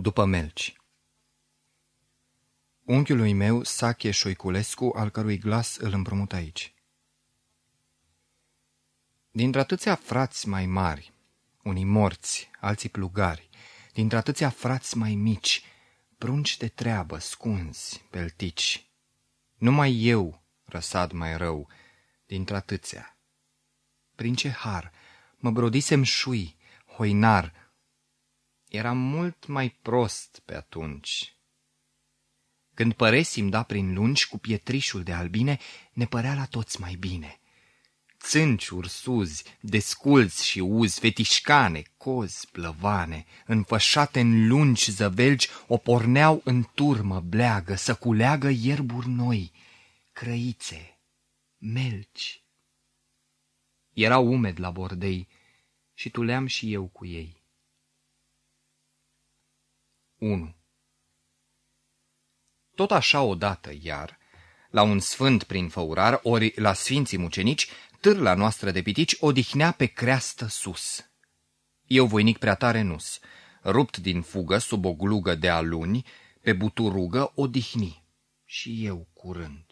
După melci Unchiului meu, Sachie Șoiculescu, al cărui glas îl împrumut aici. Dintre atâția frați mai mari, unii morți, alții plugari, dintre atâția frați mai mici, prunci de treabă, scunzi, peltici, numai eu răsad mai rău dintre atâția. Prin ce har mă brodisem șui, hoinar, Eram mult mai prost pe atunci. Când păresim da prin lungi cu pietrișul de albine, ne părea la toți mai bine. Țânci ursuzi, desculți și uzi, fetișcane, cozi, plăvane, înfășate în lungi zăvelgi, o porneau în turmă bleagă să culeagă ierburi noi, crăițe, melci. Era umed la bordei și tuleam și eu cu ei. 1. Tot așa odată, iar, la un sfânt prin făurar, ori la sfinții mucenici, târla noastră de pitici odihnea pe creastă sus. Eu voinic prea tare nus, rupt din fugă sub o glugă de aluni, pe buturugă odihni, și eu curând.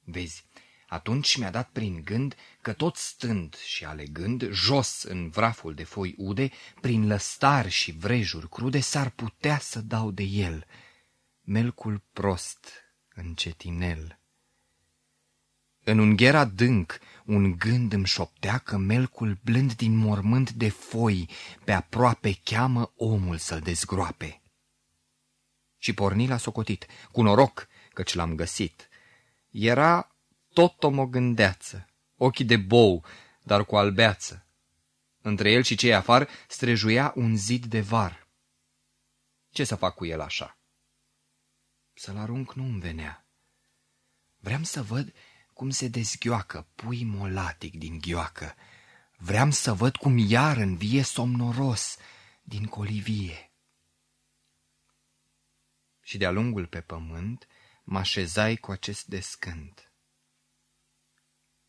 Vezi, atunci mi-a dat prin gând că tot stând și alegând, jos în vraful de foi ude, prin lăstar și vrejuri crude, s-ar putea să dau de el, melcul prost, încetinel. În ungher adânc, un gând îmi șoptea că melcul blând din mormânt de foi, pe aproape cheamă omul să-l dezgroape. Și porni la socotit, cu noroc, căci l-am găsit. Era tot o mogândeață, ochii de bou, dar cu albeață. Între el și cei afar strejuia un zid de var. Ce să fac cu el așa? Să-l arunc nu-mi venea. Vreau să văd cum se dezghioacă pui molatic din ghioacă. Vreau să văd cum iar învie somnoros din colivie. Și de-a lungul pe pământ mă așezai cu acest descânt.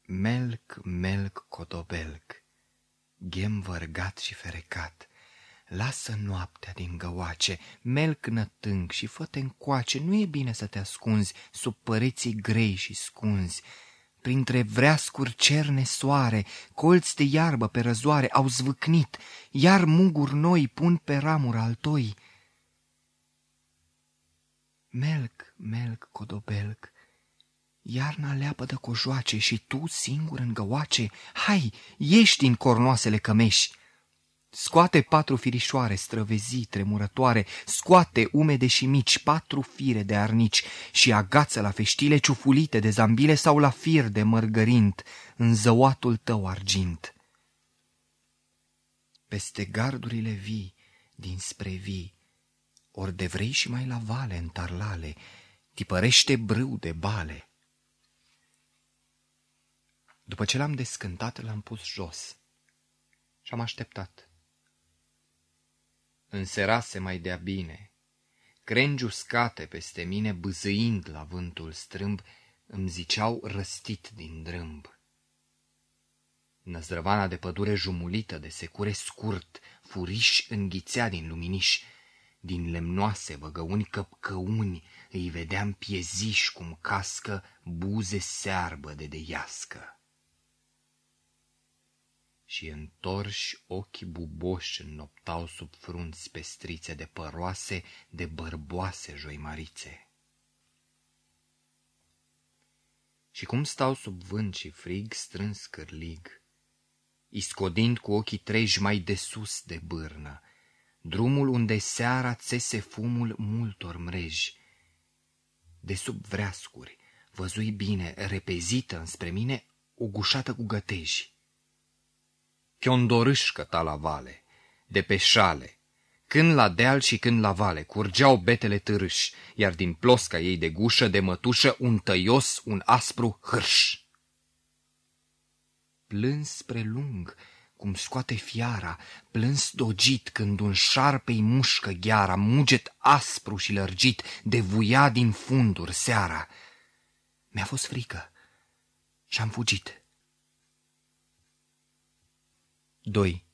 Melc, melc, cotobelc, ghem vărgat și ferecat, Lasă noaptea din găoace, melc nătâng și fă-te încoace, Nu e bine să te ascunzi sub păreții grei și scunzi. Printre vreascuri cerne soare, colți de iarbă pe răzoare au zvâcnit, Iar muguri noi pun pe ramuri altoi. Melc, melc, codobelc, Iarna leapă de cojoace și tu singur în găoace, hai, ieși din cornoasele cămeși. Scoate patru firișoare străvezii, tremurătoare, scoate umede și mici, patru fire de arnici și agață la feștile ciufulite de zambile sau la fir de mărgărind în zăuatul tău argint. Peste gardurile vii, dinspre vii, ori de vrei și mai la vale în tarlale, tipărește brâu de bale după ce l-am descântat, l-am pus jos și am așteptat. Înserase mai de-a bine. Crengi uscate peste mine, bâzâind la vântul strâmb, îmi ziceau răstit din drâmb. Năzdrăvana de pădure jumulită de secure scurt, furiș înghițea din luminiș, din lemnoase văgăuni căpcăuni, îi vedeam pieziși cum cască buze searbă de deiască și întorși ochi buboși înnoptau sub frunți pestrițe de păroase, de bărboase joimarițe. Și cum stau sub vânt și frig strâns cârlig, iscodind cu ochii treji mai de sus de bârnă, drumul unde seara țese fumul multor mreji, de sub vreascuri, văzui bine, repezită înspre mine, o gușată cu găteji chiondorâșcă la vale, de pe șale, când la deal și când la vale, curgeau betele târâși, iar din plosca ei de gușă, de mătușă, un tăios, un aspru hârș. Plâns spre lung, cum scoate fiara, plâns dogit când un șarpe-i mușcă gheara, muget aspru și lărgit, de vuia din funduri seara. Mi-a fost frică și-am fugit. 2.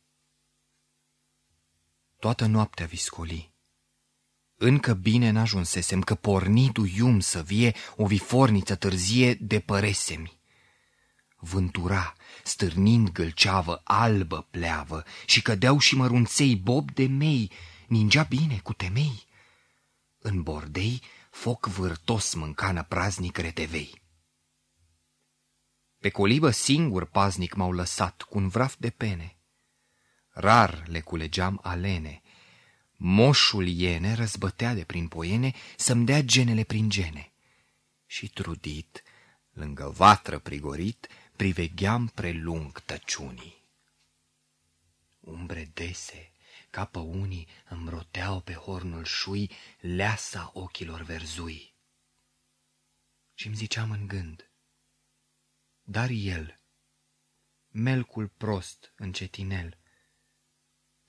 Toată noaptea viscoli. Încă bine n-ajunsesem că pornitu ium să vie o viforniță târzie de păresemi. Vântura, stârnind gâlceavă albă pleavă și cădeau și mărunței bob de mei, ningea bine cu temei. În bordei, foc vârtos mâncană praznic retevei. Pe colibă singur paznic m-au lăsat cu un vraf de pene. Rar le culegeam alene. Moșul iene răzbătea de prin poiene să-mi dea genele prin gene. Și trudit, lângă vatră prigorit, privegheam prelung tăciunii. Umbre dese, ca pe unii îmi roteau pe hornul șui leasa ochilor verzui. Și-mi ziceam în gând, dar el, melcul prost, încetinel,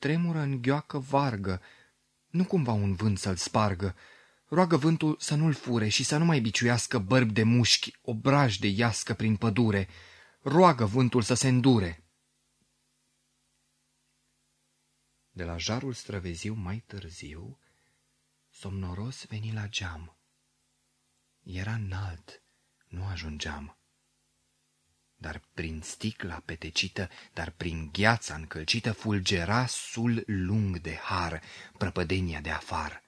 tremură în ghioacă vargă, nu cumva un vânt să-l spargă, roagă vântul să nu-l fure și să nu mai biciuiască bărbi de mușchi, obraj de iască prin pădure, roagă vântul să se îndure. De la jarul străveziu mai târziu, somnoros veni la geam. Era înalt, nu ajungeam. Dar prin sticla petecită, dar prin gheața încălcită, fulgera sul lung de har, prăpădenia de afar.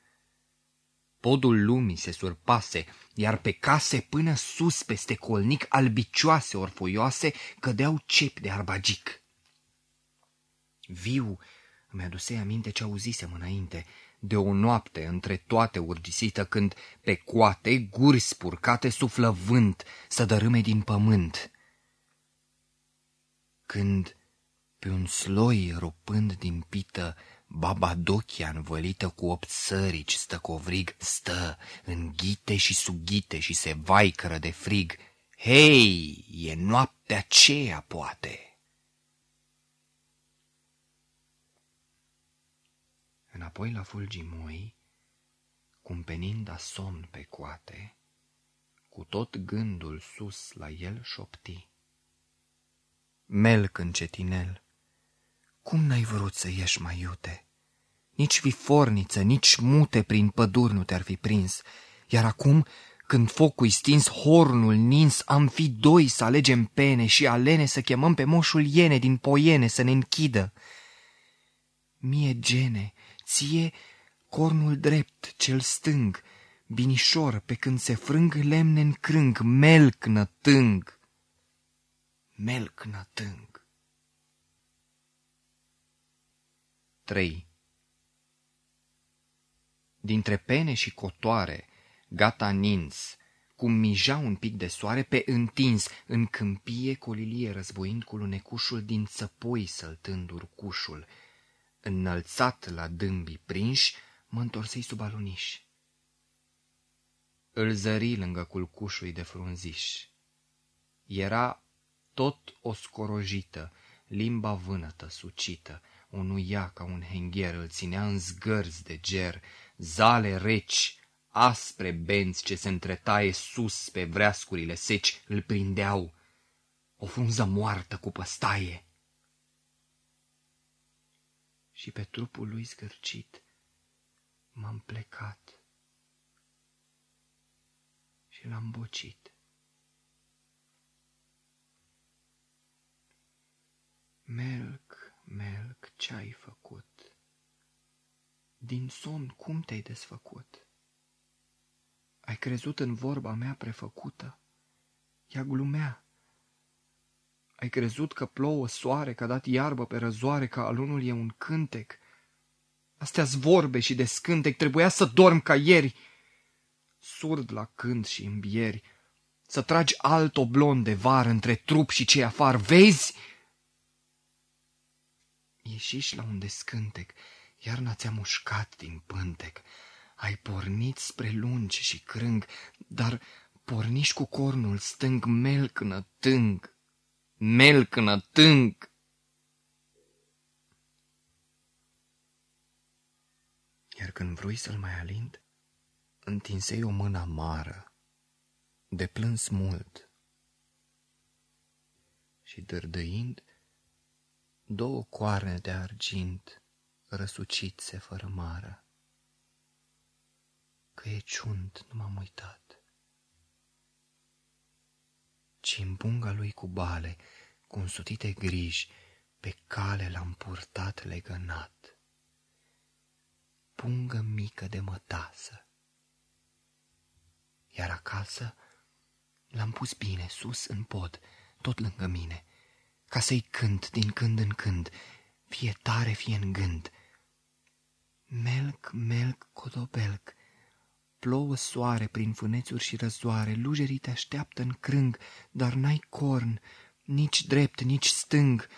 Podul lumii se surpase, iar pe case până sus peste colnic albicioase orfoioase cădeau cepi de arbagic. Viu îmi aduse aminte ce auzisem înainte, de o noapte între toate urgisită, când pe coate, guri spurcate, suflă vânt să dărâme din pământ. Când, pe un sloi rupând din pită, Baba Dochia învălită cu opt sărici stă covrig, stă, înghite și sughite și se vaicără de frig. Hei, e noaptea aceea, poate! Înapoi la fulgii moi, cumpenind a somn pe coate, cu tot gândul sus la el șopti. Melc încetinel, cum n-ai vrut să ieși mai iute? Nici viforniță, nici mute prin păduri nu te-ar fi prins, iar acum, când focul stins, hornul nins, am fi doi să alegem pene și alene să chemăm pe moșul iene din poiene să ne închidă. Mie gene, ție cornul drept, cel stâng, binișor, pe când se frâng lemne în crâng, melc nătâng. Melc nătâng. 3. Dintre pene și cotoare, gata nins, cum mija un pic de soare pe întins, în câmpie colilie războind cu lunecușul din țăpoi săltând urcușul. Înălțat la dâmbii prinși, mă întorsei sub aluniș. Îl zări lângă culcușul de frunziș. Era tot o scorojită, limba vânătă, sucită, o nuia ca un hengher, îl ținea în zgărzi de ger, zale reci, aspre benți ce se întretaie sus pe vreascurile seci, îl prindeau, o frunză moartă cu păstaie. Și pe trupul lui zgârcit m-am plecat și l-am bocit. Melc Melc, ce-ai făcut? Din somn cum te-ai desfăcut? Ai crezut în vorba mea prefăcută? Ea glumea. Ai crezut că plouă soare, că a dat iarbă pe răzoare, că alunul e un cântec? Astea-s vorbe și de scântec, trebuia să dorm ca ieri. Surd la cânt și îmbieri, să tragi alt oblon de var între trup și cei afar, vezi? Ieșiși la un descântec, iarna ți-a mușcat din pântec. Ai pornit spre lungi și crâng, dar porniși cu cornul stâng melcnă tâng, melcnă tâng. Iar când vrui să-l mai alind, întinsei o mână amară, de plâns mult. Și dărdăind, două coarne de argint răsucit se fără mară, că e ciunt, nu m-am uitat. Ci în bunga lui cu bale, cu însutite griji, pe cale l-am purtat legănat. Pungă mică de mătasă. Iar acasă l-am pus bine sus în pod, tot lângă mine, ca să-i cânt din când în când, fie tare, fie în gând. Melc, melc, codobelc, plouă soare prin fânețuri și răzoare, lujerii te așteaptă în crâng, dar n-ai corn, nici drept, nici stâng.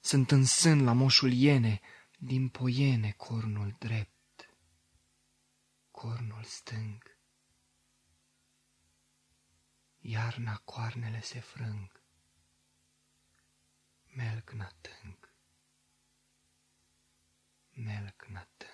Sunt în sân la moșul iene, din poiene cornul drept, cornul stâng. Iarna coarnele se frâng, 丸くなってんく丸くなってん